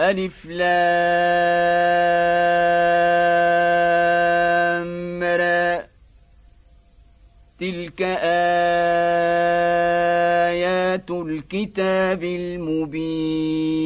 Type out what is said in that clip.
ألف لامرى تلك آيات الكتاب المبين.